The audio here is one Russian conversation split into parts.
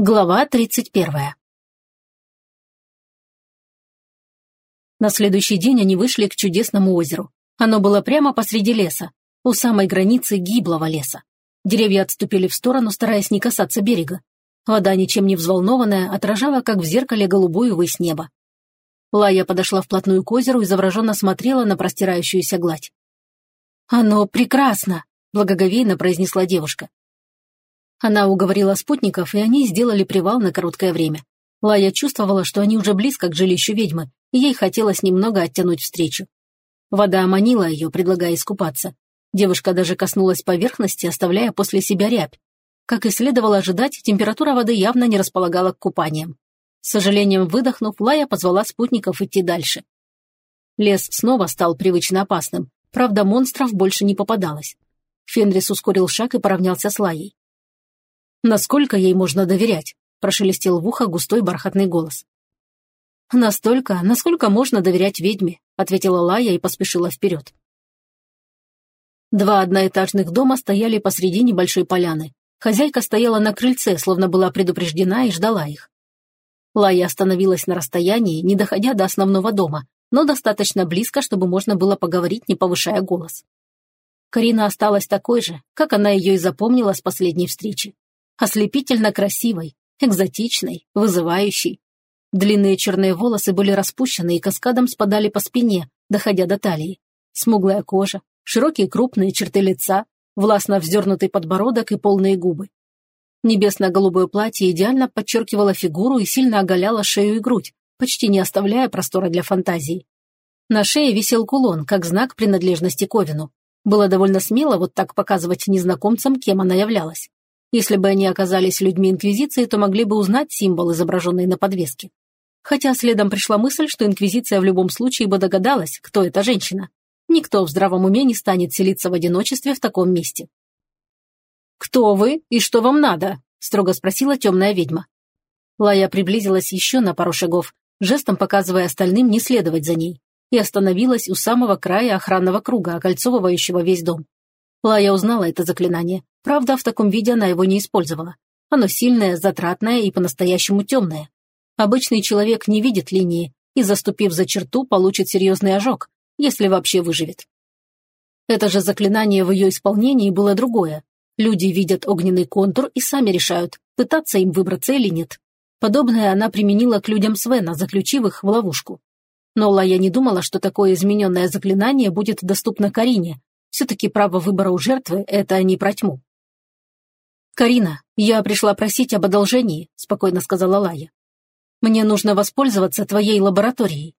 Глава 31. На следующий день они вышли к чудесному озеру. Оно было прямо посреди леса, у самой границы гиблого леса. Деревья отступили в сторону, стараясь не касаться берега. Вода, ничем не взволнованная, отражала, как в зеркале, голубую высь неба. Лая подошла вплотную к озеру и завраженно смотрела на простирающуюся гладь. «Оно прекрасно!» – благоговейно произнесла девушка. Она уговорила спутников, и они сделали привал на короткое время. Лая чувствовала, что они уже близко к жилищу ведьмы, и ей хотелось немного оттянуть встречу. Вода манила ее, предлагая искупаться. Девушка даже коснулась поверхности, оставляя после себя рябь. Как и следовало ожидать, температура воды явно не располагала к купаниям. С сожалением выдохнув, Лая позвала спутников идти дальше. Лес снова стал привычно опасным, правда, монстров больше не попадалось. Фенрис ускорил шаг и поравнялся с Лаей. «Насколько ей можно доверять?» – прошелестел в ухо густой бархатный голос. «Настолько, насколько можно доверять ведьме», – ответила Лая и поспешила вперед. Два одноэтажных дома стояли посреди небольшой поляны. Хозяйка стояла на крыльце, словно была предупреждена и ждала их. Лая остановилась на расстоянии, не доходя до основного дома, но достаточно близко, чтобы можно было поговорить, не повышая голос. Карина осталась такой же, как она ее и запомнила с последней встречи ослепительно красивой, экзотичной, вызывающей. Длинные черные волосы были распущены и каскадом спадали по спине, доходя до талии. Смуглая кожа, широкие крупные черты лица, властно вздернутый подбородок и полные губы. Небесно-голубое платье идеально подчеркивало фигуру и сильно оголяло шею и грудь, почти не оставляя простора для фантазии. На шее висел кулон, как знак принадлежности к Овину. Было довольно смело вот так показывать незнакомцам, кем она являлась. Если бы они оказались людьми Инквизиции, то могли бы узнать символ, изображенный на подвеске. Хотя следом пришла мысль, что Инквизиция в любом случае бы догадалась, кто эта женщина. Никто в здравом уме не станет селиться в одиночестве в таком месте. «Кто вы и что вам надо?» – строго спросила темная ведьма. Лая приблизилась еще на пару шагов, жестом показывая остальным не следовать за ней, и остановилась у самого края охранного круга, окольцовывающего весь дом. Лая узнала это заклинание. Правда, в таком виде она его не использовала. Оно сильное, затратное и по-настоящему темное. Обычный человек не видит линии и, заступив за черту, получит серьезный ожог, если вообще выживет. Это же заклинание в ее исполнении было другое. Люди видят огненный контур и сами решают, пытаться им выбраться или нет. Подобное она применила к людям Свена, заключив их в ловушку. Но Лая не думала, что такое измененное заклинание будет доступно Карине, все-таки право выбора у жертвы – это не про тьму. «Карина, я пришла просить об одолжении», – спокойно сказала Лая. «Мне нужно воспользоваться твоей лабораторией».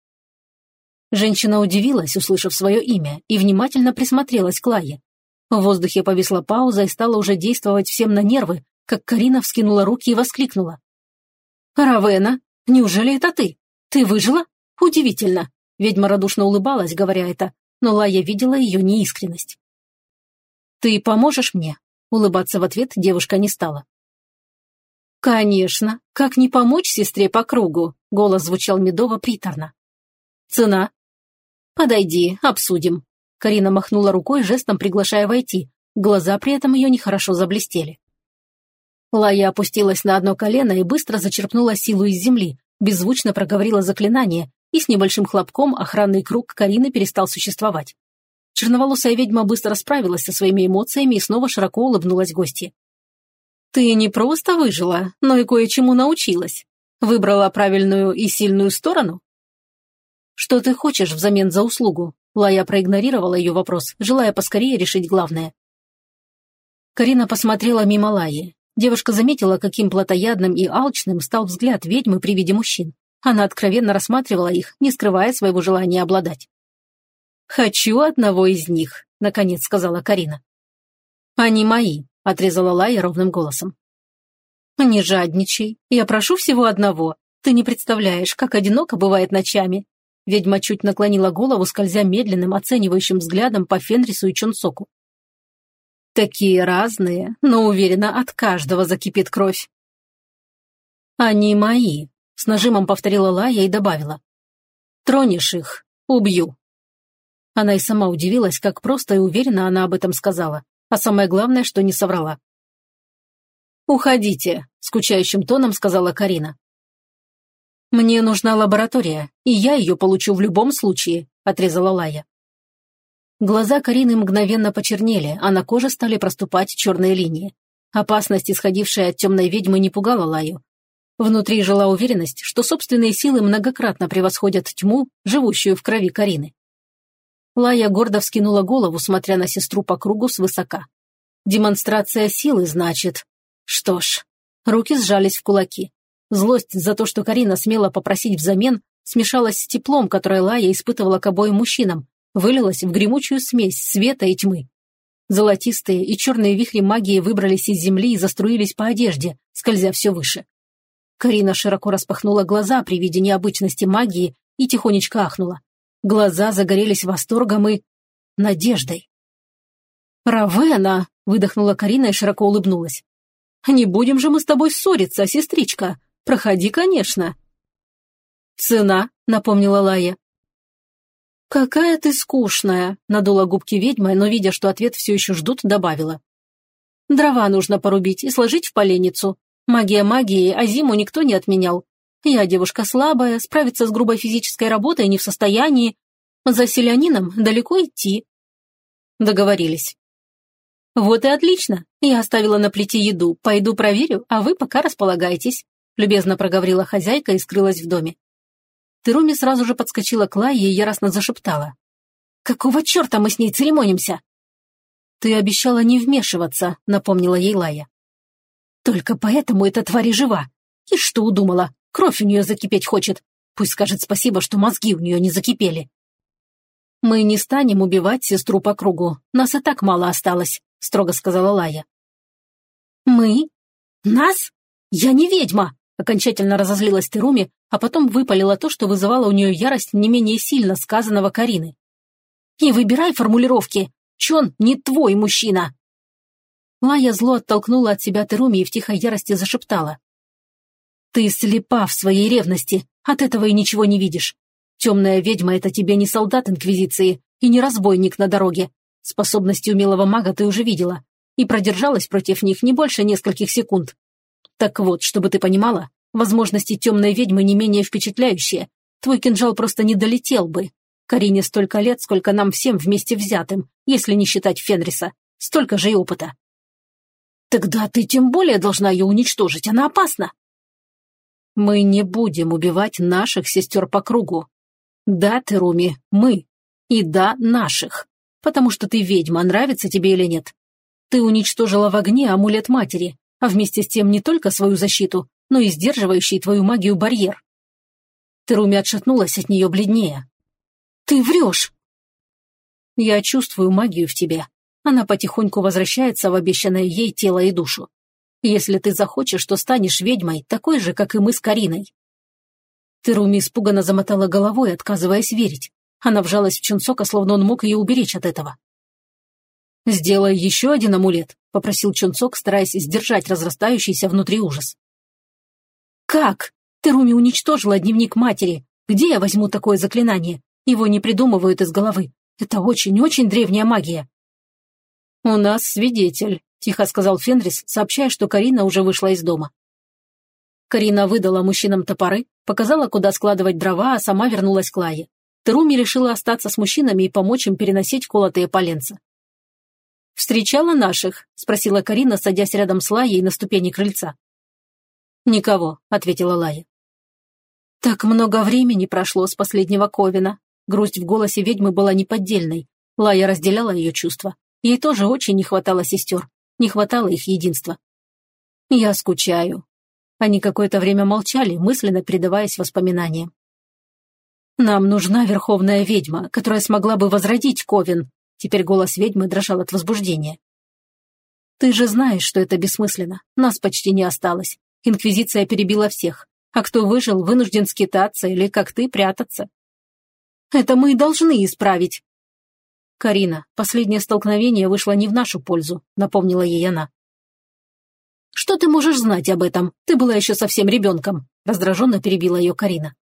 Женщина удивилась, услышав свое имя, и внимательно присмотрелась к Лае. В воздухе повисла пауза и стала уже действовать всем на нервы, как Карина вскинула руки и воскликнула. «Равена, неужели это ты? Ты выжила? Удивительно!» Ведьма радушно улыбалась, говоря это, но Лая видела ее неискренность. «Ты поможешь мне?» Улыбаться в ответ девушка не стала. «Конечно. Как не помочь сестре по кругу?» Голос звучал медово-приторно. «Цена?» «Подойди, обсудим». Карина махнула рукой, жестом приглашая войти. Глаза при этом ее нехорошо заблестели. Лая опустилась на одно колено и быстро зачерпнула силу из земли, беззвучно проговорила заклинание, и с небольшим хлопком охранный круг Карины перестал существовать. Черноволосая ведьма быстро справилась со своими эмоциями и снова широко улыбнулась гостье. «Ты не просто выжила, но и кое-чему научилась. Выбрала правильную и сильную сторону?» «Что ты хочешь взамен за услугу?» Лая проигнорировала ее вопрос, желая поскорее решить главное. Карина посмотрела мимо Лаи. Девушка заметила, каким плотоядным и алчным стал взгляд ведьмы при виде мужчин. Она откровенно рассматривала их, не скрывая своего желания обладать. «Хочу одного из них», — наконец сказала Карина. «Они мои», — отрезала Лая ровным голосом. «Не жадничай. Я прошу всего одного. Ты не представляешь, как одиноко бывает ночами». Ведьма чуть наклонила голову, скользя медленным, оценивающим взглядом по Фенрису и Чунсоку. «Такие разные, но уверена, от каждого закипит кровь». «Они мои», с нажимом повторила Лая и добавила. «Тронешь их, убью». Она и сама удивилась, как просто и уверенно она об этом сказала, а самое главное, что не соврала. «Уходите», – скучающим тоном сказала Карина. «Мне нужна лаборатория, и я ее получу в любом случае», – отрезала Лая. Глаза Карины мгновенно почернели, а на коже стали проступать черные линии. Опасность, исходившая от темной ведьмы, не пугала Лаю. Внутри жила уверенность, что собственные силы многократно превосходят тьму, живущую в крови Карины. Лая гордо вскинула голову, смотря на сестру по кругу свысока. Демонстрация силы, значит. Что ж, руки сжались в кулаки. Злость за то, что Карина смела попросить взамен, смешалась с теплом, которое Лая испытывала к обоим мужчинам, вылилась в гремучую смесь света и тьмы. Золотистые и черные вихри магии выбрались из земли и заструились по одежде, скользя все выше. Карина широко распахнула глаза при виде необычности магии и тихонечко ахнула. Глаза загорелись восторгом и... надеждой. «Равена!» — выдохнула Карина и широко улыбнулась. Не будем же мы с тобой ссориться, сестричка. Проходи, конечно». «Цена», — напомнила Лая. «Какая ты скучная», — надула губки ведьма, но, видя, что ответ все еще ждут, добавила. «Дрова нужно порубить и сложить в поленницу. Магия магии, а зиму никто не отменял. Я девушка слабая, справиться с грубой физической работой не в состоянии. За селянином далеко идти». Договорились. «Вот и отлично. Я оставила на плите еду. Пойду проверю, а вы пока располагайтесь», любезно проговорила хозяйка и скрылась в доме. Теруми сразу же подскочила к Лае и яростно зашептала. «Какого черта мы с ней церемонимся?» «Ты обещала не вмешиваться», — напомнила ей Лая. «Только поэтому эта тварь жива. И что удумала? Кровь у нее закипеть хочет. Пусть скажет спасибо, что мозги у нее не закипели». «Мы не станем убивать сестру по кругу. Нас и так мало осталось», — строго сказала Лая. «Мы? Нас? Я не ведьма!» Окончательно разозлилась Теруми, а потом выпалила то, что вызывало у нее ярость не менее сильно сказанного Карины. «И выбирай формулировки! Чон не твой мужчина!» Лая зло оттолкнула от себя Теруми и в тихой ярости зашептала. «Ты слепа в своей ревности, от этого и ничего не видишь. Темная ведьма — это тебе не солдат Инквизиции и не разбойник на дороге. Способности умелого мага ты уже видела, и продержалась против них не больше нескольких секунд. Так вот, чтобы ты понимала, возможности темной ведьмы не менее впечатляющие. Твой кинжал просто не долетел бы. Карине столько лет, сколько нам всем вместе взятым, если не считать Фенриса. Столько же и опыта. Тогда ты тем более должна ее уничтожить, она опасна. Мы не будем убивать наших сестер по кругу. Да, Теруми, мы. И да, наших потому что ты ведьма, нравится тебе или нет. Ты уничтожила в огне амулет матери, а вместе с тем не только свою защиту, но и сдерживающий твою магию барьер. Теруми отшатнулась от нее бледнее. «Ты врешь!» «Я чувствую магию в тебе. Она потихоньку возвращается в обещанное ей тело и душу. Если ты захочешь, то станешь ведьмой, такой же, как и мы с Кариной». Теруми испуганно замотала головой, отказываясь верить. Она вжалась в Чунсока, словно он мог ее уберечь от этого. «Сделай еще один амулет», — попросил Чунсок, стараясь сдержать разрастающийся внутри ужас. «Как? Теруми уничтожила дневник матери. Где я возьму такое заклинание? Его не придумывают из головы. Это очень-очень древняя магия». «У нас свидетель», — тихо сказал Фенрис, сообщая, что Карина уже вышла из дома. Карина выдала мужчинам топоры, показала, куда складывать дрова, а сама вернулась к Лае. Теруми решила остаться с мужчинами и помочь им переносить колотые поленца. «Встречала наших?» – спросила Карина, садясь рядом с Лаей на ступени крыльца. «Никого», – ответила Лая. «Так много времени прошло с последнего Ковина». Грусть в голосе ведьмы была неподдельной. Лая разделяла ее чувства. Ей тоже очень не хватало сестер. Не хватало их единства. «Я скучаю». Они какое-то время молчали, мысленно предаваясь воспоминаниям. «Нам нужна верховная ведьма, которая смогла бы возродить Ковен». Теперь голос ведьмы дрожал от возбуждения. «Ты же знаешь, что это бессмысленно. Нас почти не осталось. Инквизиция перебила всех. А кто выжил, вынужден скитаться или, как ты, прятаться. Это мы и должны исправить». «Карина, последнее столкновение вышло не в нашу пользу», — напомнила ей она. «Что ты можешь знать об этом? Ты была еще совсем ребенком», — раздраженно перебила ее Карина.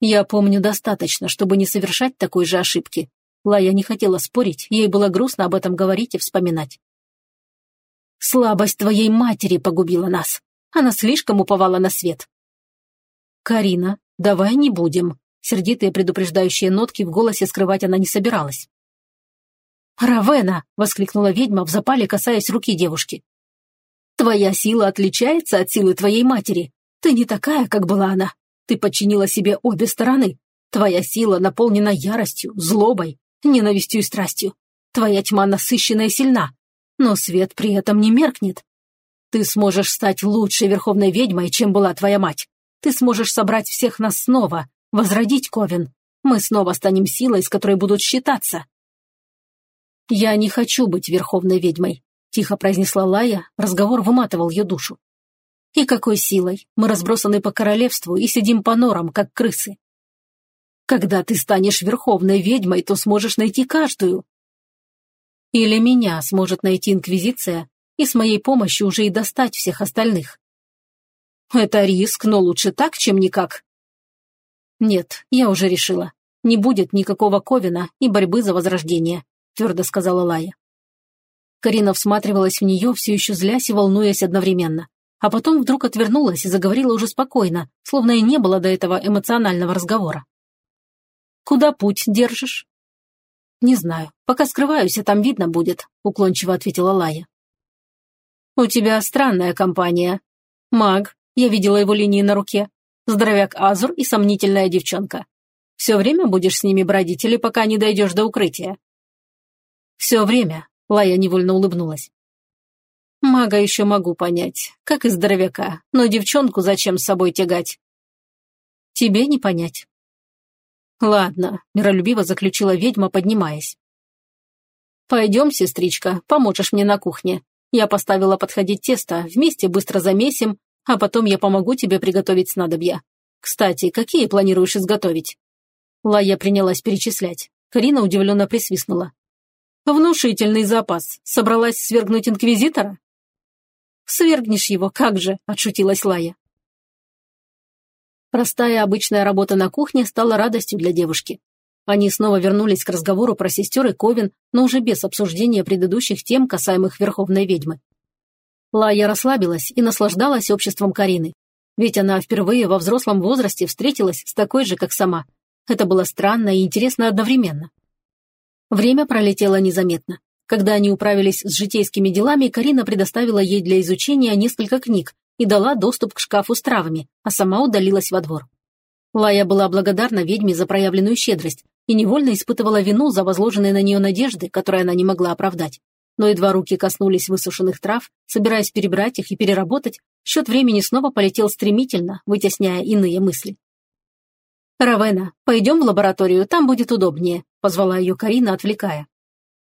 Я помню достаточно, чтобы не совершать такой же ошибки. Лая не хотела спорить, ей было грустно об этом говорить и вспоминать. Слабость твоей матери погубила нас. Она слишком уповала на свет. Карина, давай не будем. Сердитые предупреждающие нотки в голосе скрывать она не собиралась. «Равена!» — воскликнула ведьма в запале, касаясь руки девушки. «Твоя сила отличается от силы твоей матери. Ты не такая, как была она. Ты подчинила себе обе стороны. Твоя сила наполнена яростью, злобой, ненавистью и страстью. Твоя тьма насыщена и сильна, но свет при этом не меркнет. Ты сможешь стать лучшей верховной ведьмой, чем была твоя мать. Ты сможешь собрать всех нас снова, возродить Ковен. Мы снова станем силой, с которой будут считаться. «Я не хочу быть верховной ведьмой», – тихо произнесла Лая, разговор выматывал ее душу. «И какой силой? Мы разбросаны по королевству и сидим по норам, как крысы. Когда ты станешь верховной ведьмой, то сможешь найти каждую. Или меня сможет найти Инквизиция и с моей помощью уже и достать всех остальных. Это риск, но лучше так, чем никак. Нет, я уже решила. Не будет никакого Ковина и борьбы за возрождение, твердо сказала Лая. Карина всматривалась в нее, все еще злясь и волнуясь одновременно. А потом вдруг отвернулась и заговорила уже спокойно, словно и не было до этого эмоционального разговора. Куда путь держишь?» «Не знаю. Пока скрываюсь, а там видно будет», — уклончиво ответила Лая. «У тебя странная компания. Маг, я видела его линии на руке, здоровяк Азур и сомнительная девчонка. Все время будешь с ними бродить или пока не дойдешь до укрытия?» «Все время», — Лая невольно улыбнулась. «Мага еще могу понять, как и здоровяка, но девчонку зачем с собой тягать?» «Тебе не понять. «Ладно», – миролюбиво заключила ведьма, поднимаясь. «Пойдем, сестричка, поможешь мне на кухне. Я поставила подходить тесто, вместе быстро замесим, а потом я помогу тебе приготовить снадобья. Кстати, какие планируешь изготовить?» Лая принялась перечислять. Карина удивленно присвистнула. «Внушительный запас. Собралась свергнуть инквизитора?» «Свергнешь его, как же!» – отшутилась Лая. Простая обычная работа на кухне стала радостью для девушки. Они снова вернулись к разговору про сестер и Ковен, но уже без обсуждения предыдущих тем, касаемых Верховной Ведьмы. Лая расслабилась и наслаждалась обществом Карины. Ведь она впервые во взрослом возрасте встретилась с такой же, как сама. Это было странно и интересно одновременно. Время пролетело незаметно. Когда они управились с житейскими делами, Карина предоставила ей для изучения несколько книг, и дала доступ к шкафу с травами, а сама удалилась во двор. Лая была благодарна ведьме за проявленную щедрость и невольно испытывала вину за возложенные на нее надежды, которые она не могла оправдать. Но едва руки коснулись высушенных трав, собираясь перебрать их и переработать, счет времени снова полетел стремительно, вытесняя иные мысли. «Равена, пойдем в лабораторию, там будет удобнее», – позвала ее Карина, отвлекая.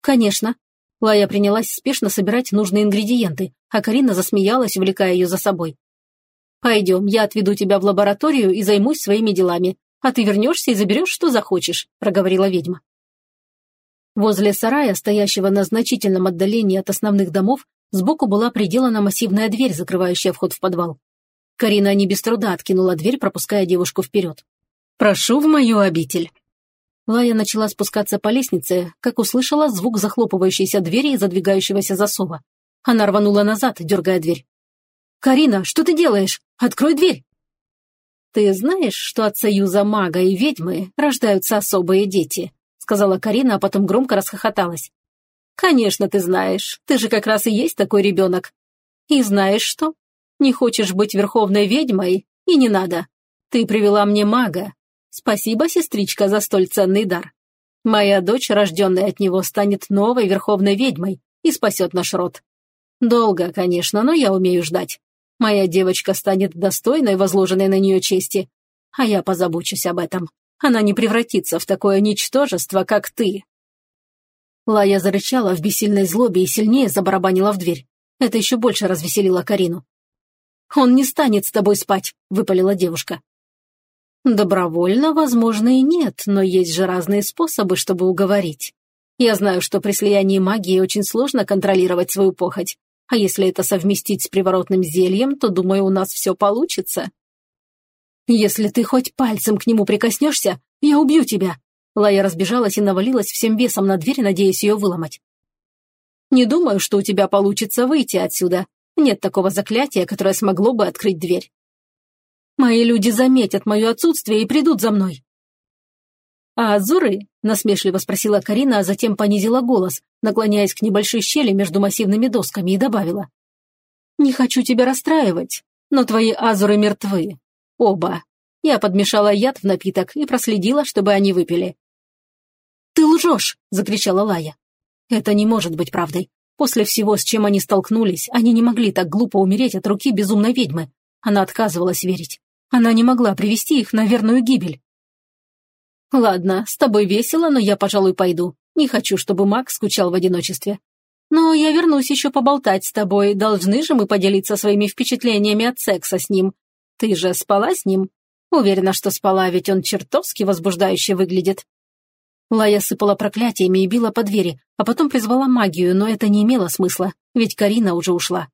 «Конечно», Лая принялась спешно собирать нужные ингредиенты, а Карина засмеялась, увлекая ее за собой. «Пойдем, я отведу тебя в лабораторию и займусь своими делами, а ты вернешься и заберешь, что захочешь», – проговорила ведьма. Возле сарая, стоящего на значительном отдалении от основных домов, сбоку была приделана массивная дверь, закрывающая вход в подвал. Карина не без труда откинула дверь, пропуская девушку вперед. «Прошу в мою обитель». Лая начала спускаться по лестнице, как услышала звук захлопывающейся двери и задвигающегося засова. Она рванула назад, дергая дверь. «Карина, что ты делаешь? Открой дверь!» «Ты знаешь, что от союза мага и ведьмы рождаются особые дети?» сказала Карина, а потом громко расхохоталась. «Конечно, ты знаешь. Ты же как раз и есть такой ребенок. И знаешь что? Не хочешь быть верховной ведьмой? И не надо. Ты привела мне мага, Спасибо, сестричка, за столь ценный дар. Моя дочь, рожденная от него, станет новой верховной ведьмой и спасет наш род. Долго, конечно, но я умею ждать. Моя девочка станет достойной возложенной на нее чести, а я позабочусь об этом. Она не превратится в такое ничтожество, как ты». Лая зарычала в бессильной злобе и сильнее забарабанила в дверь. Это еще больше развеселило Карину. «Он не станет с тобой спать», — выпалила девушка. Добровольно, возможно, и нет, но есть же разные способы, чтобы уговорить. Я знаю, что при слиянии магии очень сложно контролировать свою похоть, а если это совместить с приворотным зельем, то, думаю, у нас все получится. Если ты хоть пальцем к нему прикоснешься, я убью тебя. Лая разбежалась и навалилась всем весом на дверь, надеясь ее выломать. Не думаю, что у тебя получится выйти отсюда. Нет такого заклятия, которое смогло бы открыть дверь. Мои люди заметят мое отсутствие и придут за мной. «А Азуры?» – насмешливо спросила Карина, а затем понизила голос, наклоняясь к небольшой щели между массивными досками, и добавила. «Не хочу тебя расстраивать, но твои Азуры мертвы. Оба. Я подмешала яд в напиток и проследила, чтобы они выпили». «Ты лжешь!» – закричала Лая. «Это не может быть правдой. После всего, с чем они столкнулись, они не могли так глупо умереть от руки безумной ведьмы. Она отказывалась верить. Она не могла привести их на верную гибель. «Ладно, с тобой весело, но я, пожалуй, пойду. Не хочу, чтобы Мак скучал в одиночестве. Но я вернусь еще поболтать с тобой. Должны же мы поделиться своими впечатлениями от секса с ним. Ты же спала с ним? Уверена, что спала, ведь он чертовски возбуждающе выглядит». Лая сыпала проклятиями и била по двери, а потом призвала магию, но это не имело смысла, ведь Карина уже ушла.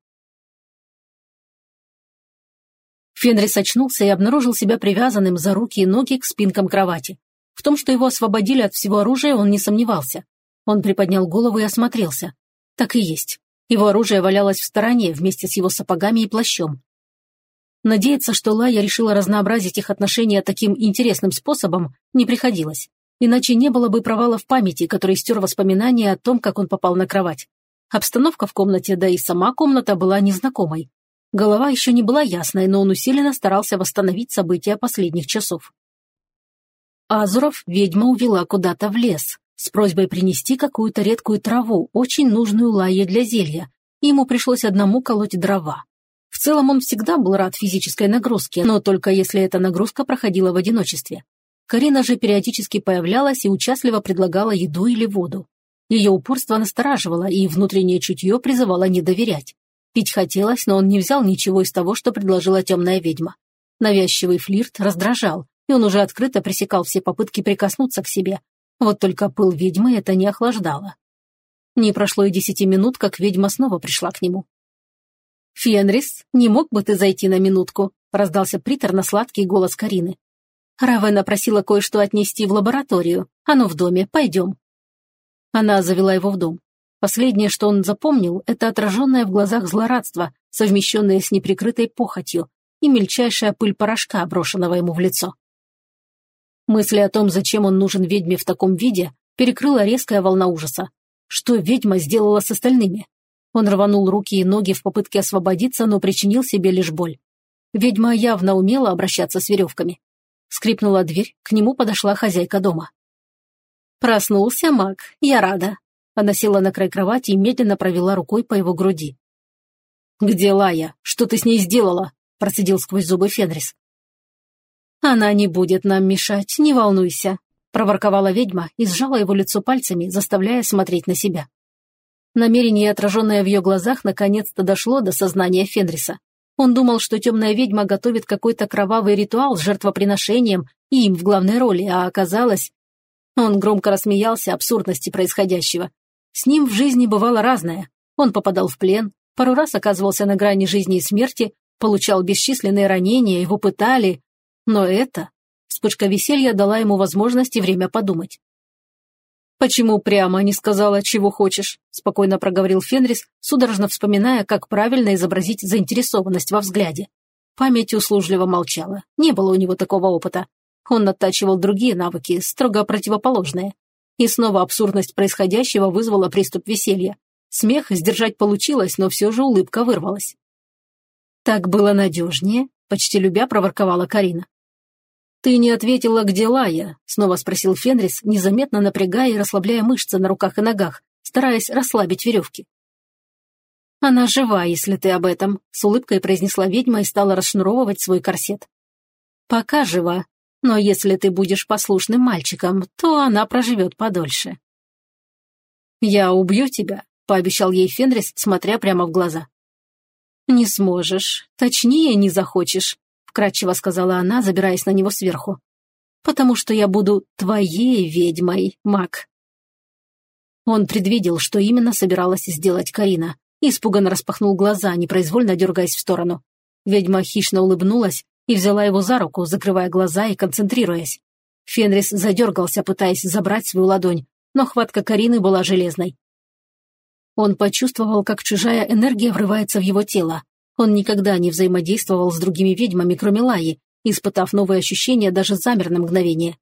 Фенрис очнулся и обнаружил себя привязанным за руки и ноги к спинкам кровати. В том, что его освободили от всего оружия, он не сомневался. Он приподнял голову и осмотрелся. Так и есть. Его оружие валялось в стороне вместе с его сапогами и плащом. Надеяться, что Лая решила разнообразить их отношения таким интересным способом, не приходилось. Иначе не было бы провала в памяти, который стер воспоминания о том, как он попал на кровать. Обстановка в комнате, да и сама комната была незнакомой. Голова еще не была ясной, но он усиленно старался восстановить события последних часов. Азуров ведьма увела куда-то в лес с просьбой принести какую-то редкую траву, очень нужную Лае для зелья. Ему пришлось одному колоть дрова. В целом он всегда был рад физической нагрузке, но только если эта нагрузка проходила в одиночестве. Карина же периодически появлялась и участливо предлагала еду или воду. Ее упорство настораживало, и внутреннее чутье призывало не доверять. Пить хотелось, но он не взял ничего из того, что предложила темная ведьма. Навязчивый флирт раздражал, и он уже открыто пресекал все попытки прикоснуться к себе. Вот только пыл ведьмы это не охлаждало. Не прошло и десяти минут, как ведьма снова пришла к нему. «Фенрис, не мог бы ты зайти на минутку?» – раздался приторно-сладкий голос Карины. Равена просила кое-что отнести в лабораторию. Оно в доме, пойдем. Она завела его в дом. Последнее, что он запомнил, это отраженное в глазах злорадство, совмещенное с неприкрытой похотью, и мельчайшая пыль порошка, брошенного ему в лицо. Мысли о том, зачем он нужен ведьме в таком виде, перекрыла резкая волна ужаса. Что ведьма сделала с остальными? Он рванул руки и ноги в попытке освободиться, но причинил себе лишь боль. Ведьма явно умела обращаться с веревками. Скрипнула дверь, к нему подошла хозяйка дома. «Проснулся маг, я рада». Она села на край кровати и медленно провела рукой по его груди. «Где Лая? Что ты с ней сделала?» процедил сквозь зубы Фенрис. «Она не будет нам мешать, не волнуйся», – проворковала ведьма и сжала его лицо пальцами, заставляя смотреть на себя. Намерение, отраженное в ее глазах, наконец-то дошло до сознания Фенриса. Он думал, что темная ведьма готовит какой-то кровавый ритуал с жертвоприношением и им в главной роли, а оказалось... Он громко рассмеялся абсурдности происходящего. С ним в жизни бывало разное. Он попадал в плен, пару раз оказывался на грани жизни и смерти, получал бесчисленные ранения, его пытали, но это... Вспышка веселья дала ему возможность и время подумать. «Почему прямо не сказала, чего хочешь?» – спокойно проговорил Фенрис, судорожно вспоминая, как правильно изобразить заинтересованность во взгляде. Память услужливо молчала. Не было у него такого опыта. Он оттачивал другие навыки, строго противоположные. И снова абсурдность происходящего вызвала приступ веселья. Смех сдержать получилось, но все же улыбка вырвалась. «Так было надежнее», – почти любя проворковала Карина. «Ты не ответила, где Лая?» – снова спросил Фенрис, незаметно напрягая и расслабляя мышцы на руках и ногах, стараясь расслабить веревки. «Она жива, если ты об этом», – с улыбкой произнесла ведьма и стала расшнуровывать свой корсет. «Пока жива, но если ты будешь послушным мальчиком, то она проживет подольше». «Я убью тебя», – пообещал ей Фенрис, смотря прямо в глаза. «Не сможешь, точнее, не захочешь», вкратчиво сказала она, забираясь на него сверху. «Потому что я буду твоей ведьмой, маг». Он предвидел, что именно собиралась сделать Карина, испуганно распахнул глаза, непроизвольно дергаясь в сторону. Ведьма хищно улыбнулась и взяла его за руку, закрывая глаза и концентрируясь. Фенрис задергался, пытаясь забрать свою ладонь, но хватка Карины была железной. Он почувствовал, как чужая энергия врывается в его тело. Он никогда не взаимодействовал с другими ведьмами, кроме Лаи, испытав новые ощущения, даже замер на мгновение.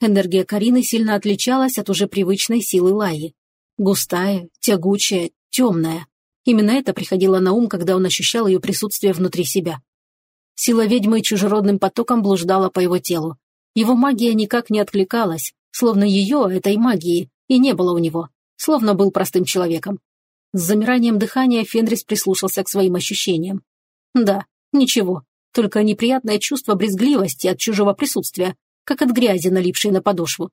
Энергия Карины сильно отличалась от уже привычной силы Лаи. Густая, тягучая, темная. Именно это приходило на ум, когда он ощущал ее присутствие внутри себя. Сила ведьмы чужеродным потоком блуждала по его телу. Его магия никак не откликалась, словно ее, этой магии, и не было у него, словно был простым человеком. С замиранием дыхания Фенрис прислушался к своим ощущениям. Да, ничего, только неприятное чувство брезгливости от чужого присутствия, как от грязи, налипшей на подошву.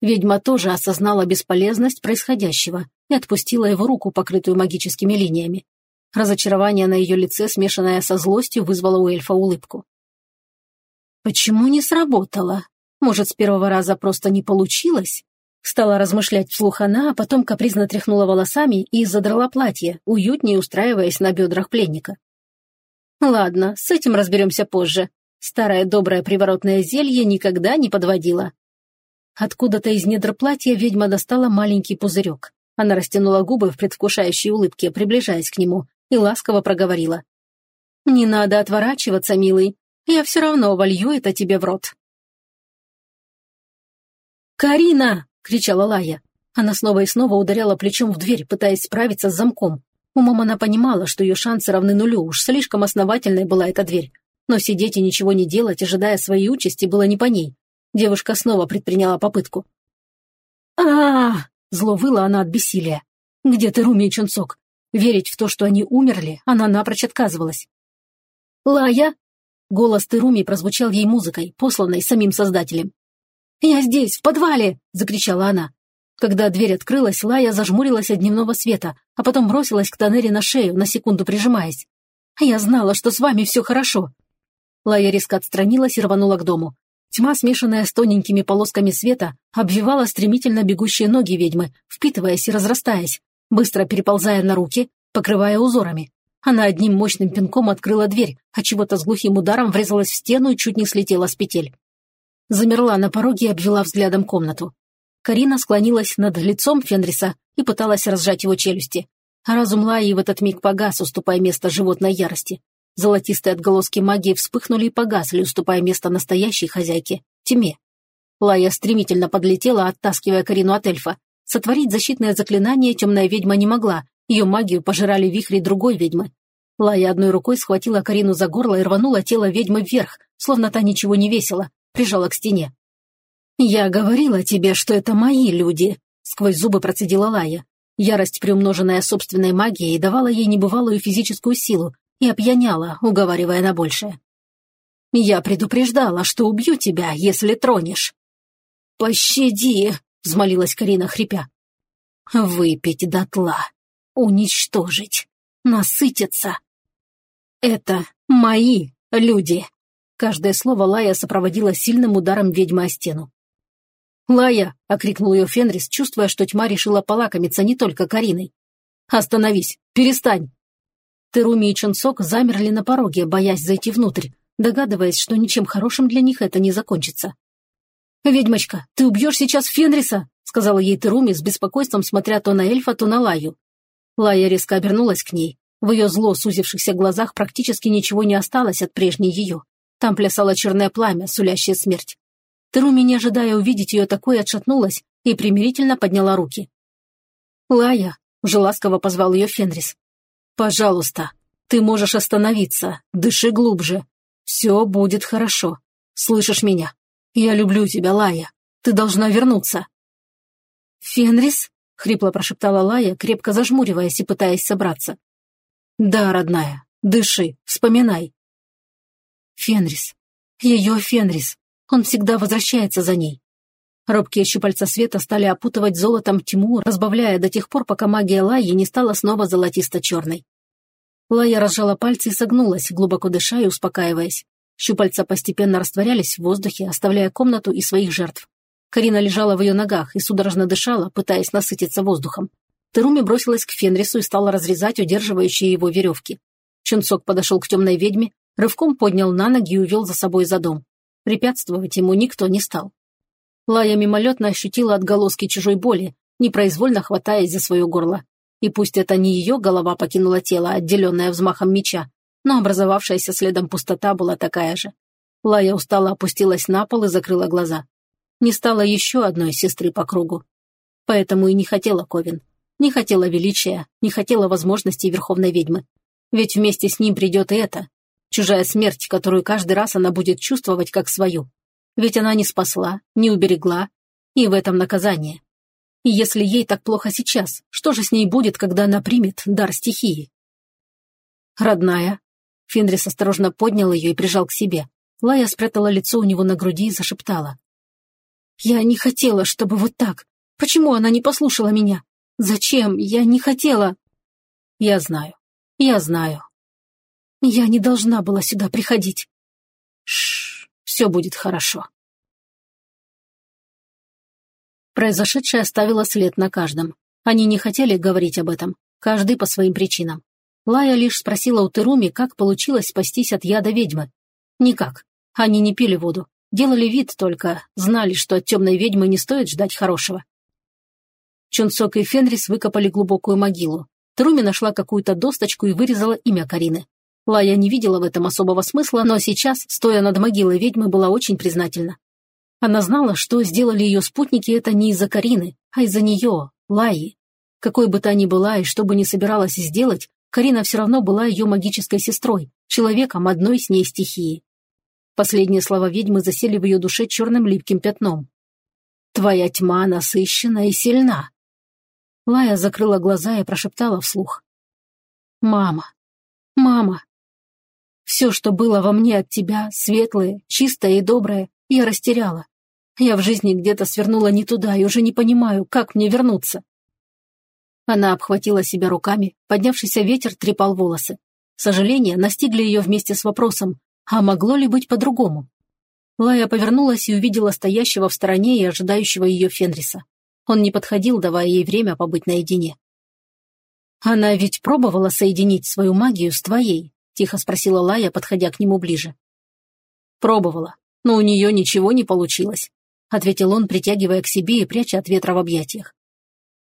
Ведьма тоже осознала бесполезность происходящего и отпустила его руку, покрытую магическими линиями. Разочарование на ее лице, смешанное со злостью, вызвало у эльфа улыбку. «Почему не сработало? Может, с первого раза просто не получилось?» Стала размышлять вслух она, а потом капризно тряхнула волосами и задрала платье, уютнее устраиваясь на бедрах пленника. «Ладно, с этим разберемся позже. Старое доброе приворотное зелье никогда не подводило». Откуда-то из недр платья ведьма достала маленький пузырек. Она растянула губы в предвкушающей улыбке, приближаясь к нему, и ласково проговорила. «Не надо отворачиваться, милый. Я все равно волью это тебе в рот». «Карина!» — кричала Лая. Она снова и снова ударяла плечом в дверь, пытаясь справиться с замком. Умом она понимала, что ее шансы равны нулю, уж слишком основательной была эта дверь. Но сидеть и ничего не делать, ожидая своей участи, было не по ней. Девушка снова предприняла попытку. а, -а, -а Зло выла она от бессилия. «Где ты, Руми и Чунцок? Верить в то, что они умерли, она напрочь отказывалась. «Лая!» Голос Теруми прозвучал ей музыкой, посланной самим создателем. «Я здесь, в подвале!» – закричала она. Когда дверь открылась, Лая зажмурилась от дневного света, а потом бросилась к Танере на шею, на секунду прижимаясь. «Я знала, что с вами все хорошо!» Лая резко отстранилась и рванула к дому. Тьма, смешанная с тоненькими полосками света, обвивала стремительно бегущие ноги ведьмы, впитываясь и разрастаясь, быстро переползая на руки, покрывая узорами. Она одним мощным пинком открыла дверь, а чего-то с глухим ударом врезалась в стену и чуть не слетела с петель. Замерла на пороге и обвела взглядом комнату. Карина склонилась над лицом Фенриса и пыталась разжать его челюсти. А разум Лаи в этот миг погас, уступая место животной ярости. Золотистые отголоски магии вспыхнули и погасли, уступая место настоящей хозяйке – тьме. Лая стремительно подлетела, оттаскивая Карину от эльфа. Сотворить защитное заклинание темная ведьма не могла, ее магию пожирали вихри другой ведьмы. Лая одной рукой схватила Карину за горло и рванула тело ведьмы вверх, словно та ничего не весила, прижала к стене. «Я говорила тебе, что это мои люди», — сквозь зубы процедила Лая. Ярость, приумноженная собственной магией, давала ей небывалую физическую силу, и опьяняла, уговаривая на большее. «Я предупреждала, что убью тебя, если тронешь». «Пощади!» — взмолилась Карина, хрипя. «Выпить дотла, уничтожить, насытиться. Это мои люди!» Каждое слово Лая сопроводила сильным ударом ведьмы о стену. «Лая!» — окрикнул ее Фенрис, чувствуя, что тьма решила полакомиться не только Кариной. «Остановись! Перестань!» Теруми и Чунцок замерли на пороге, боясь зайти внутрь, догадываясь, что ничем хорошим для них это не закончится. «Ведьмочка, ты убьешь сейчас Фенриса!» сказала ей Теруми с беспокойством, смотря то на эльфа, то на Лаю. Лая резко обернулась к ней. В ее зло сузившихся глазах практически ничего не осталось от прежней ее. Там плясало черное пламя, сулящее смерть. Теруми, не ожидая увидеть ее такой, отшатнулась и примирительно подняла руки. «Лая», — уже ласково позвал ее Фенрис, Пожалуйста, ты можешь остановиться, дыши глубже. Все будет хорошо. Слышишь меня? Я люблю тебя, Лая. Ты должна вернуться. Фенрис? Хрипло прошептала Лая, крепко зажмуриваясь и пытаясь собраться. Да, родная, дыши, вспоминай. Фенрис. Ее Фенрис. Он всегда возвращается за ней. Робкие щупальца света стали опутывать золотом тьму, разбавляя до тех пор, пока магия Лайи не стала снова золотисто-черной. Лая разжала пальцы и согнулась, глубоко дыша и успокаиваясь. Щупальца постепенно растворялись в воздухе, оставляя комнату и своих жертв. Карина лежала в ее ногах и судорожно дышала, пытаясь насытиться воздухом. Теруми бросилась к Фенрису и стала разрезать удерживающие его веревки. Чунцок подошел к темной ведьме, рывком поднял на ноги и увел за собой за дом. Препятствовать ему никто не стал. Лая мимолетно ощутила отголоски чужой боли, непроизвольно хватаясь за свое горло. И пусть это не ее голова покинула тело, отделенное взмахом меча, но образовавшаяся следом пустота была такая же. Лая устало опустилась на пол и закрыла глаза. Не стало еще одной сестры по кругу. Поэтому и не хотела Ковин. Не хотела величия, не хотела возможностей Верховной Ведьмы. Ведь вместе с ним придет и это. Чужая смерть, которую каждый раз она будет чувствовать как свою. Ведь она не спасла, не уберегла, и в этом наказание. И если ей так плохо сейчас, что же с ней будет, когда она примет дар стихии? «Родная?» Фенрис осторожно поднял ее и прижал к себе. Лая спрятала лицо у него на груди и зашептала. «Я не хотела, чтобы вот так. Почему она не послушала меня? Зачем? Я не хотела...» «Я знаю. Я знаю». «Я не должна была сюда приходить». «Шш, все будет хорошо». Произошедшее оставило след на каждом. Они не хотели говорить об этом, каждый по своим причинам. Лая лишь спросила у Теруми, как получилось спастись от яда ведьмы. Никак. Они не пили воду. Делали вид только, знали, что от темной ведьмы не стоит ждать хорошего. Чунсок и Фенрис выкопали глубокую могилу. Теруми нашла какую-то досточку и вырезала имя Карины. Лая не видела в этом особого смысла, но сейчас, стоя над могилой ведьмы, была очень признательна. Она знала, что сделали ее спутники это не из-за Карины, а из-за нее, Лаи. Какой бы та ни была и что бы ни собиралась сделать, Карина все равно была ее магической сестрой, человеком одной с ней стихии. Последние слова ведьмы засели в ее душе черным липким пятном. «Твоя тьма насыщена и сильна». Лая закрыла глаза и прошептала вслух. «Мама, мама, все, что было во мне от тебя, светлое, чистое и доброе, я растеряла. Я в жизни где-то свернула не туда и уже не понимаю, как мне вернуться. Она обхватила себя руками, поднявшийся ветер трепал волосы. Сожаления настигли ее вместе с вопросом, а могло ли быть по-другому? Лая повернулась и увидела стоящего в стороне и ожидающего ее Фенриса. Он не подходил, давая ей время побыть наедине. «Она ведь пробовала соединить свою магию с твоей?» – тихо спросила Лая, подходя к нему ближе. «Пробовала но у нее ничего не получилось», — ответил он, притягивая к себе и пряча от ветра в объятиях.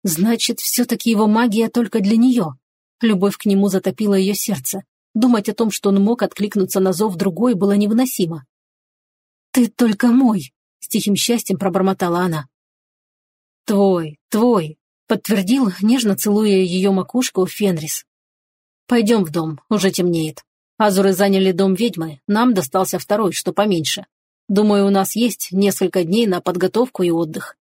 «Значит, все-таки его магия только для нее». Любовь к нему затопила ее сердце. Думать о том, что он мог откликнуться на зов другой, было невыносимо. «Ты только мой!» — с тихим счастьем пробормотала она. «Твой, твой!» — подтвердил, нежно целуя ее макушку Фенрис. «Пойдем в дом, уже темнеет». Азуры заняли дом ведьмы, нам достался второй, что поменьше. Думаю, у нас есть несколько дней на подготовку и отдых.